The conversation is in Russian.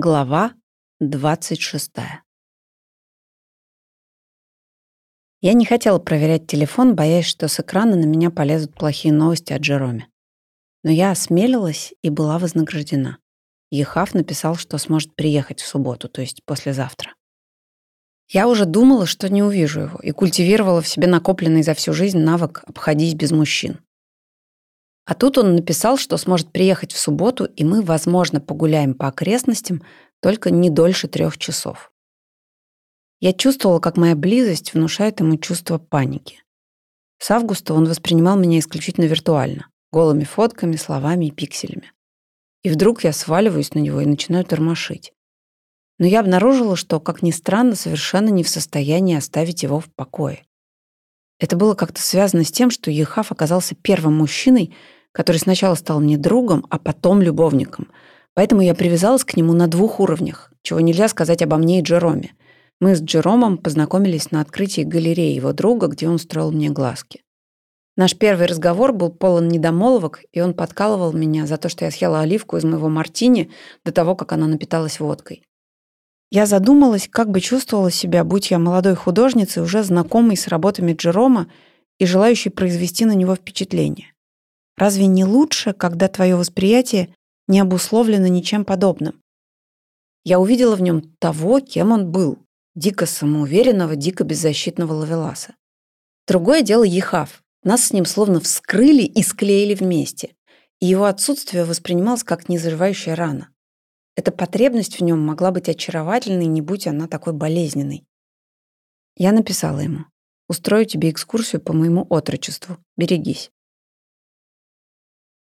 Глава 26. Я не хотела проверять телефон, боясь, что с экрана на меня полезут плохие новости о Джероме. Но я осмелилась и была вознаграждена. Ехав написал, что сможет приехать в субботу, то есть послезавтра. Я уже думала, что не увижу его, и культивировала в себе накопленный за всю жизнь навык «обходись без мужчин». А тут он написал, что сможет приехать в субботу, и мы, возможно, погуляем по окрестностям, только не дольше трех часов. Я чувствовала, как моя близость внушает ему чувство паники. С августа он воспринимал меня исключительно виртуально, голыми фотками, словами и пикселями. И вдруг я сваливаюсь на него и начинаю тормошить. Но я обнаружила, что, как ни странно, совершенно не в состоянии оставить его в покое. Это было как-то связано с тем, что Ехав оказался первым мужчиной, который сначала стал мне другом, а потом любовником. Поэтому я привязалась к нему на двух уровнях, чего нельзя сказать обо мне и Джероме. Мы с Джеромом познакомились на открытии галереи его друга, где он строил мне глазки. Наш первый разговор был полон недомолвок, и он подкалывал меня за то, что я съела оливку из моего мартини до того, как она напиталась водкой. Я задумалась, как бы чувствовала себя, будь я молодой художницей, уже знакомой с работами Джерома и желающей произвести на него впечатление. Разве не лучше, когда твое восприятие не обусловлено ничем подобным? Я увидела в нем того, кем он был, дико самоуверенного, дико беззащитного лавеласа. Другое дело Ехав. Нас с ним словно вскрыли и склеили вместе, и его отсутствие воспринималось как незаживающая рана. Эта потребность в нем могла быть очаровательной, не будь она такой болезненной. Я написала ему. «Устрою тебе экскурсию по моему отрочеству. Берегись».